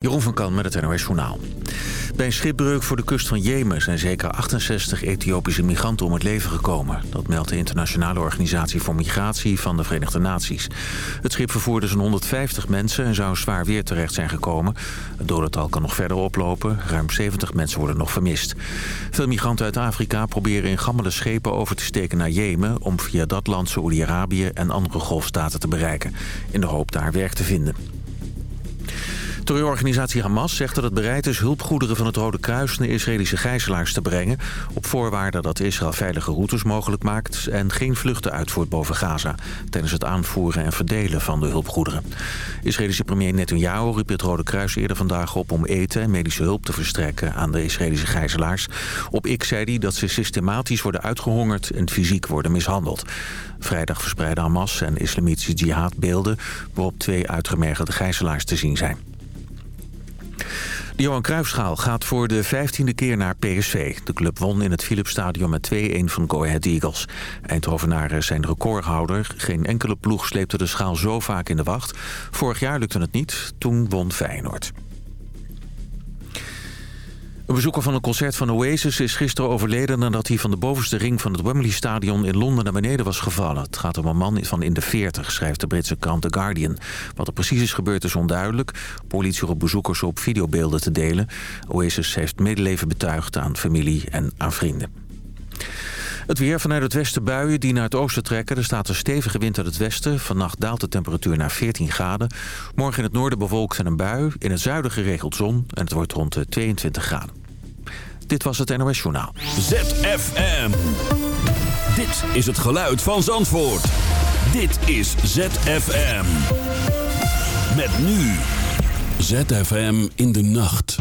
Jeroen van Kan met het NOS Journaal. Bij een schipbreuk voor de kust van Jemen zijn zeker 68 Ethiopische migranten om het leven gekomen. Dat meldt de Internationale Organisatie voor Migratie van de Verenigde Naties. Het schip vervoerde zo'n 150 mensen en zou zwaar weer terecht zijn gekomen. Het dodental kan nog verder oplopen. Ruim 70 mensen worden nog vermist. Veel migranten uit Afrika proberen in gammele schepen over te steken naar Jemen... om via dat land Saoedi-Arabië en andere golfstaten te bereiken. In de hoop daar werk te vinden. Terreurorganisatie Hamas zegt dat het bereid is hulpgoederen van het Rode Kruis naar Israëlische gijzelaars te brengen... op voorwaarde dat Israël veilige routes mogelijk maakt en geen vluchten uitvoert boven Gaza... tijdens het aanvoeren en verdelen van de hulpgoederen. Israëlische premier Netanyahu riep het Rode Kruis eerder vandaag op om eten en medische hulp te verstrekken aan de Israëlische gijzelaars. Op X zei hij dat ze systematisch worden uitgehongerd en fysiek worden mishandeld. Vrijdag verspreidden Hamas en islamitische jihad beelden waarop twee uitgemergelde gijzelaars te zien zijn. De Johan Cruijffschaal gaat voor de vijftiende keer naar PSV. De club won in het Philipsstadion met 2-1 van Go Ahead Eagles. Eindhovenaren zijn recordhouder. Geen enkele ploeg sleepte de schaal zo vaak in de wacht. Vorig jaar lukte het niet, toen won Feyenoord. Een bezoeker van een concert van Oasis is gisteren overleden... nadat hij van de bovenste ring van het Wembley Stadion in Londen naar beneden was gevallen. Het gaat om een man van in de 40, schrijft de Britse krant The Guardian. Wat er precies is gebeurd is onduidelijk. Politie roept bezoekers op videobeelden te delen. Oasis heeft medeleven betuigd aan familie en aan vrienden. Het weer vanuit het westen buien die naar het oosten trekken. Er staat een stevige wind uit het westen. Vannacht daalt de temperatuur naar 14 graden. Morgen in het noorden bewolkt en een bui. In het zuiden geregeld zon. En het wordt rond de 22 graden. Dit was het NOS Journaal. ZFM. Dit is het geluid van Zandvoort. Dit is ZFM. Met nu. ZFM in de nacht.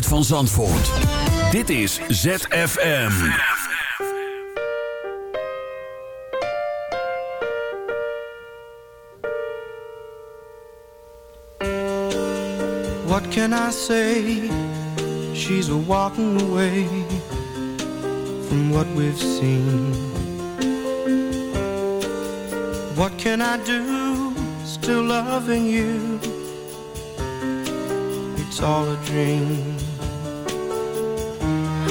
Geluid van Zandvoort. Dit is ZFM. What can I say? She's walking away from what we've seen. What can I do? Still loving you. It's all a dream.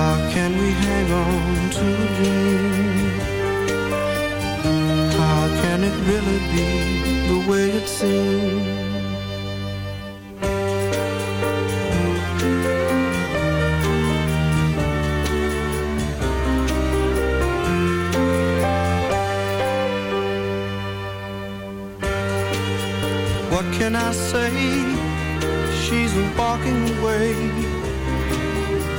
How can we hang on to a dream? How can it really be the way it seems? What can I say? She's walking away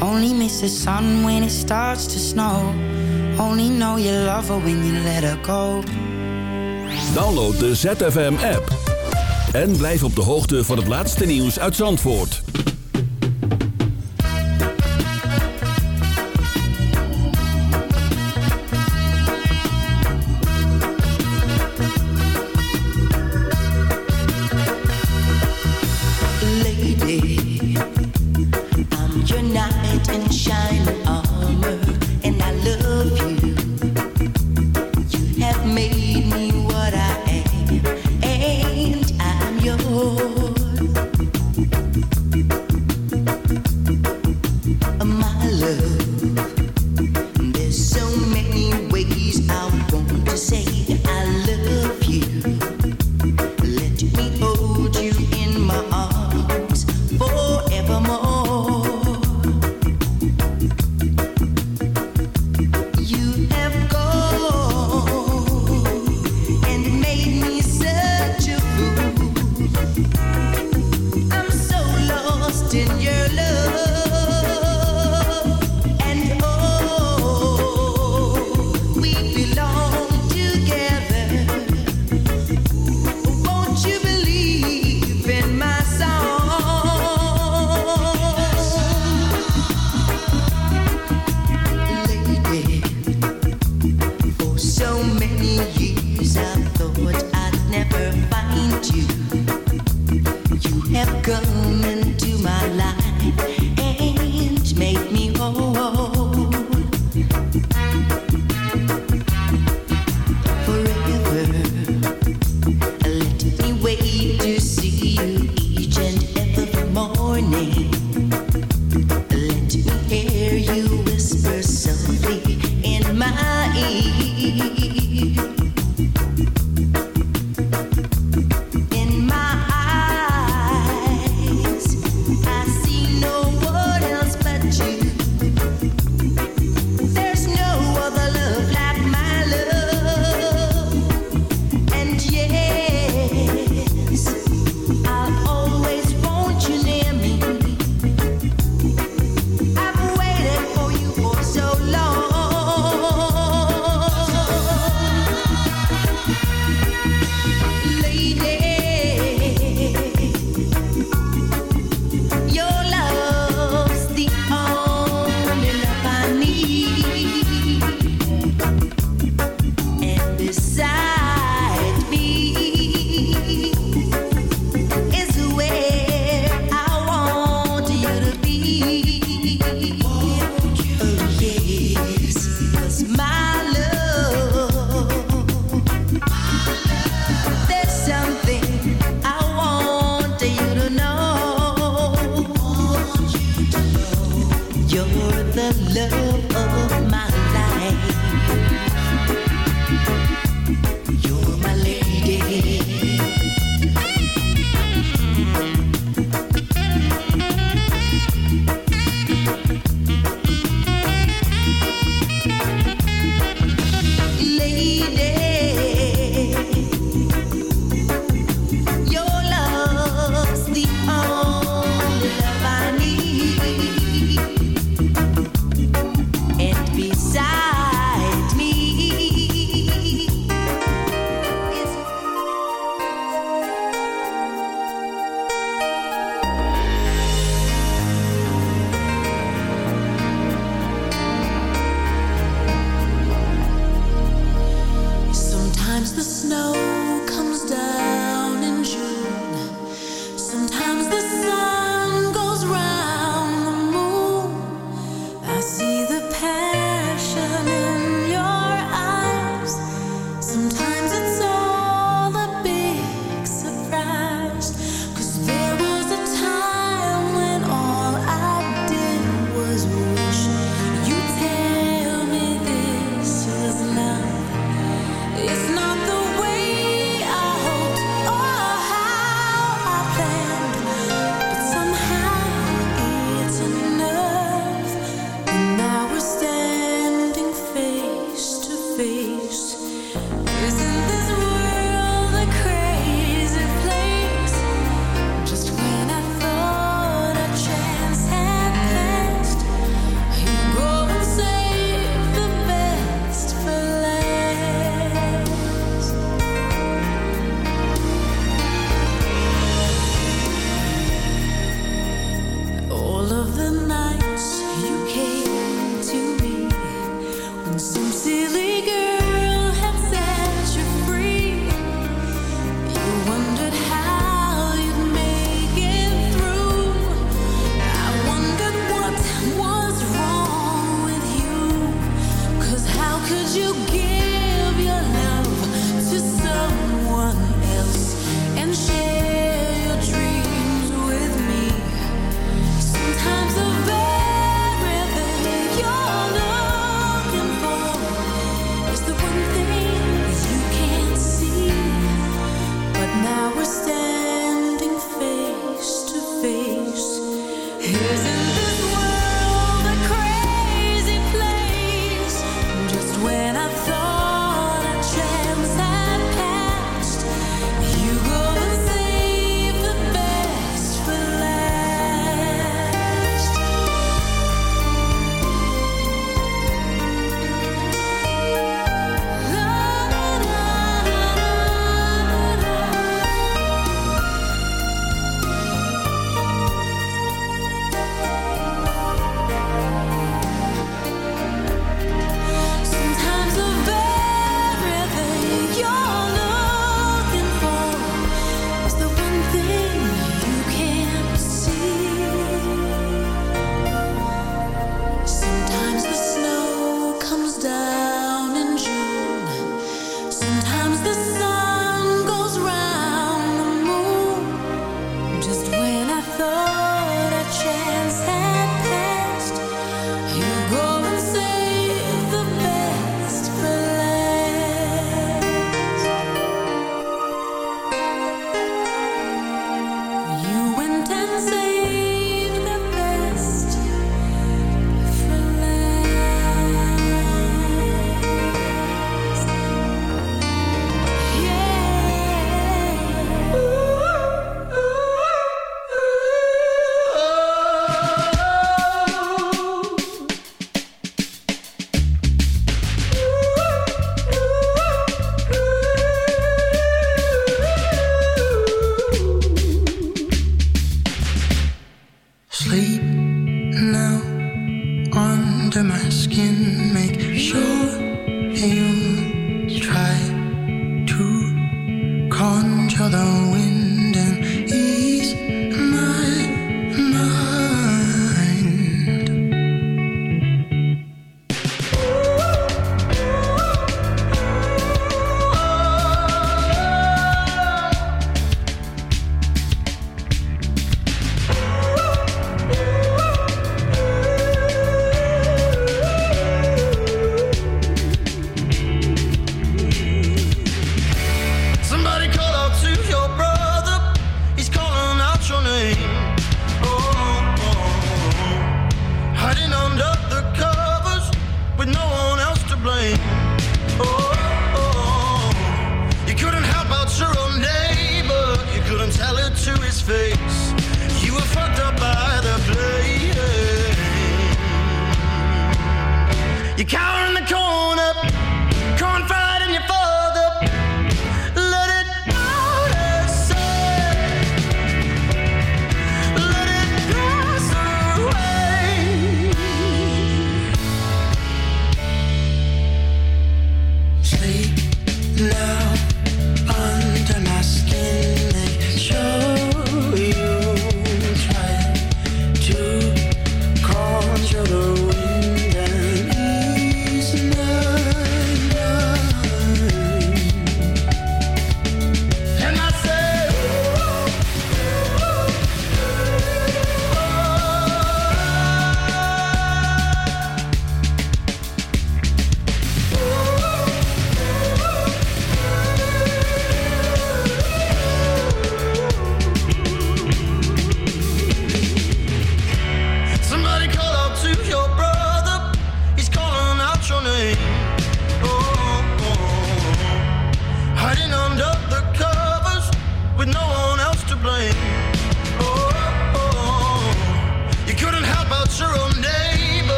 Only miss the sun when it starts to snow. Only know you love her when you let her go. Download de ZFM app. En blijf op de hoogte van het laatste nieuws uit Zandvoort. love.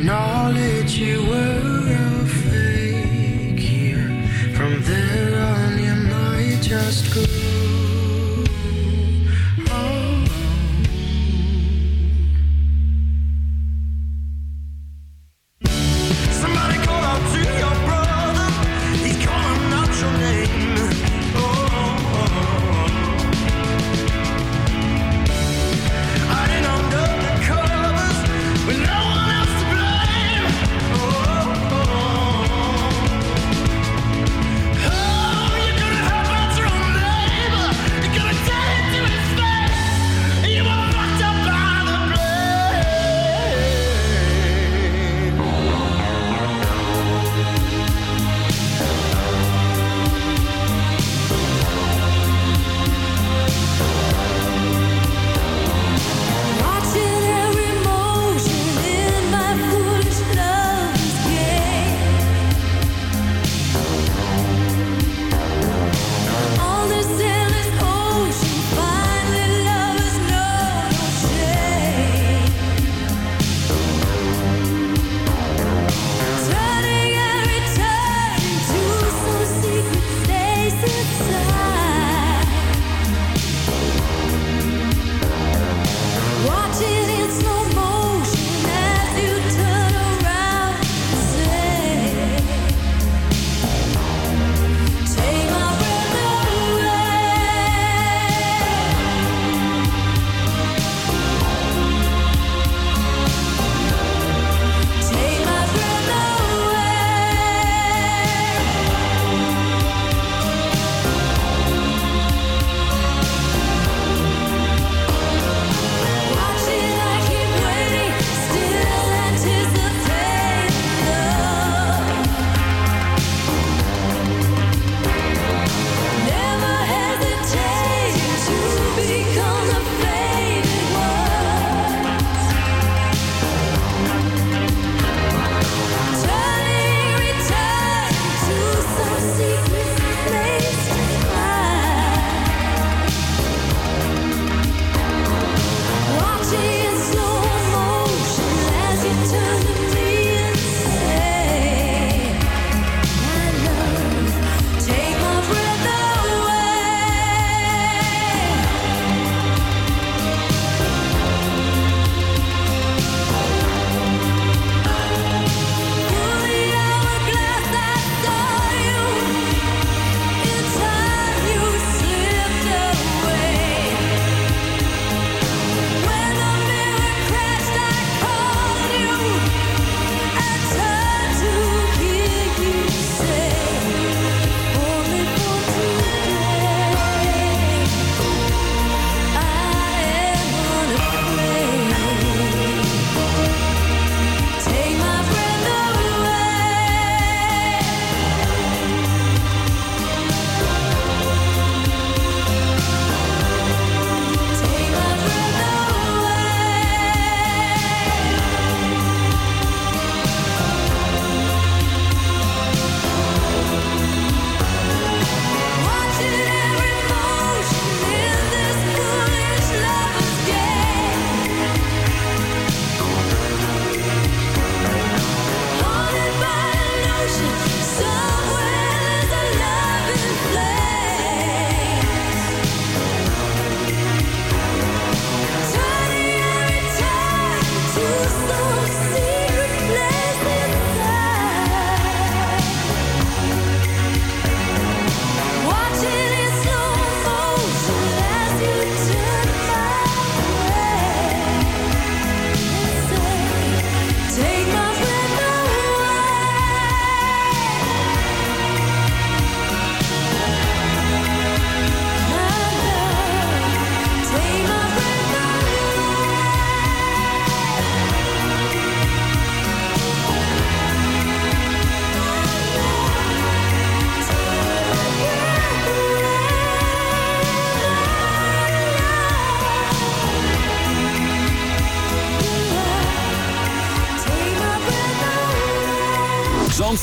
With no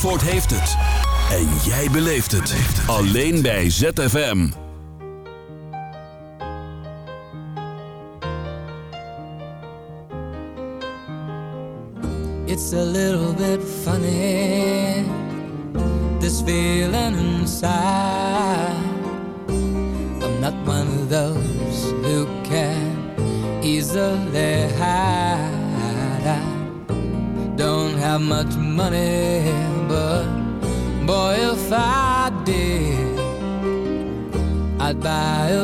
Zandvoort heeft het. En jij beleeft het. Alleen bij ZFM. It's a little bit funny. This feeling inside. I'm not one of those who can easily hide. I don't have much money,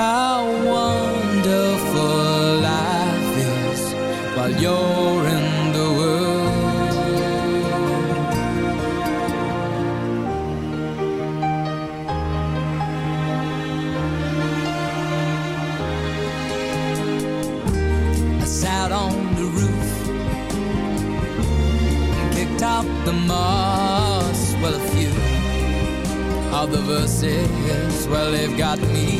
how wonderful life is while you're in the world. top the roof and kicked out the moss. Well, a few of the verses, well, they've got me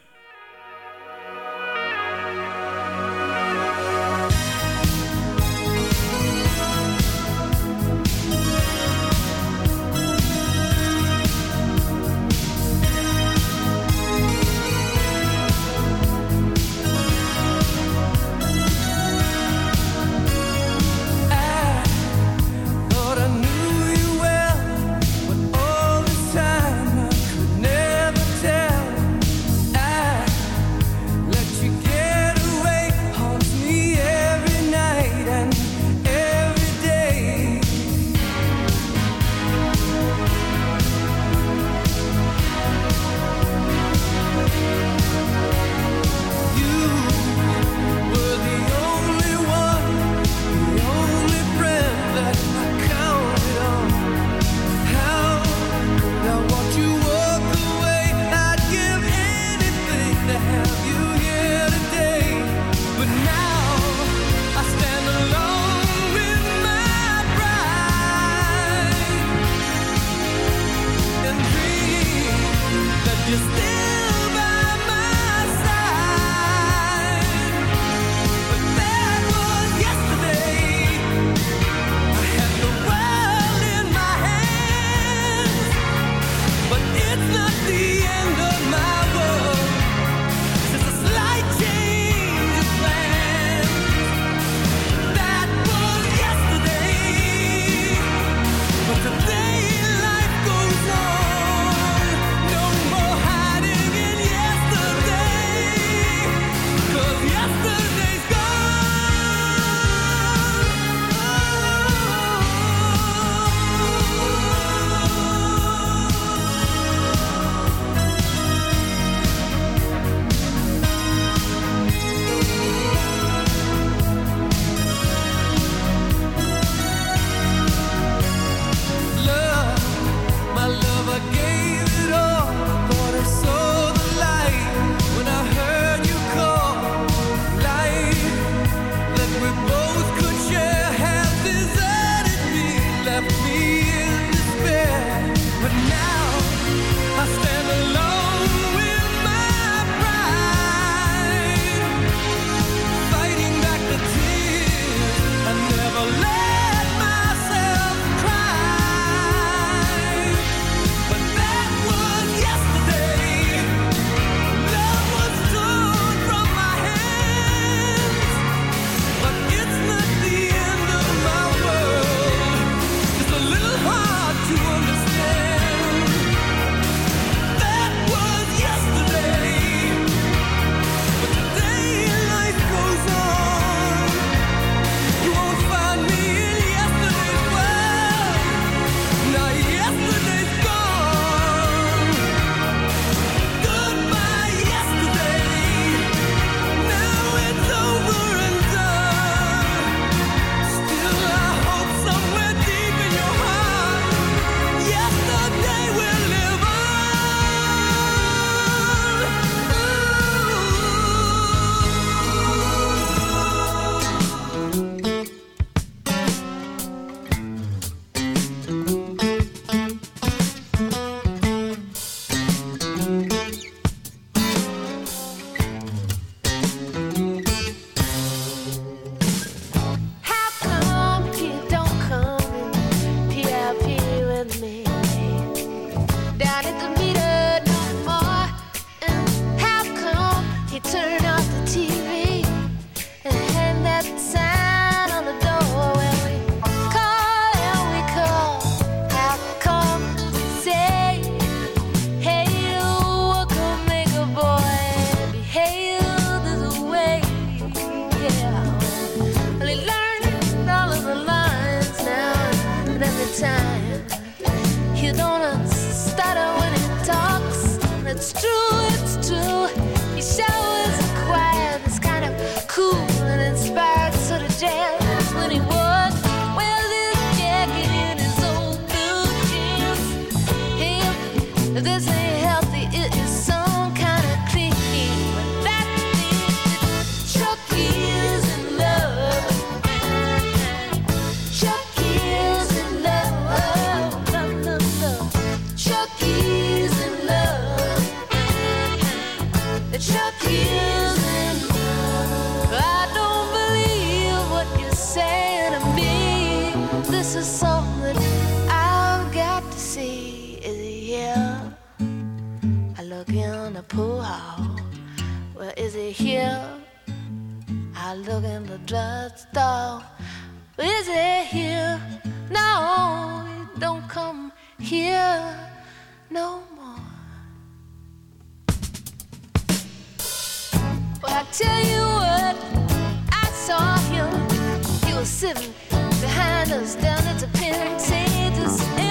this is something I've got to see. Is he here? I look in the pool hall. Where is is he here? I look in the drugstore. Well, is he here? No, he don't come here no more. But I tell you what, I saw him. He was sitting behind us down at the Pentatus. And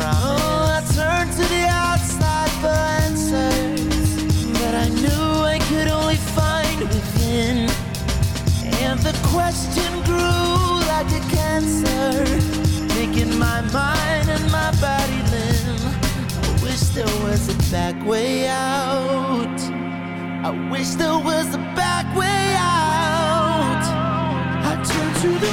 Oh, I turned to the outside for answers, but I knew I could only find within. And the question grew like a cancer, making my mind and my body limb. I wish there was a back way out. I wish there was a back way out. I turn to the